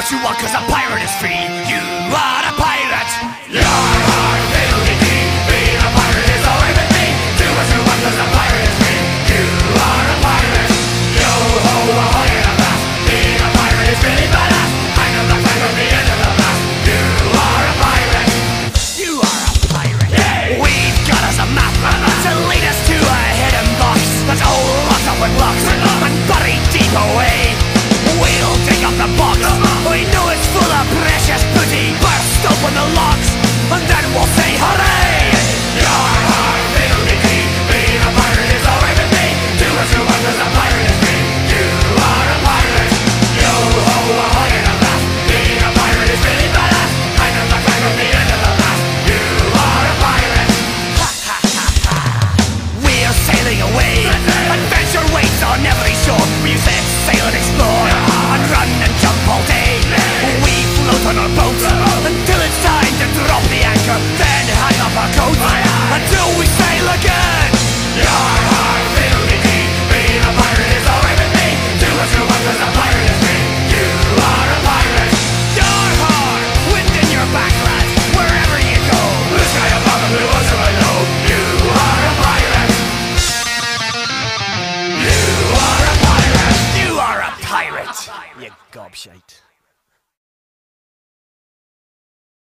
what you want cause a pirate is free. You are. gobshite.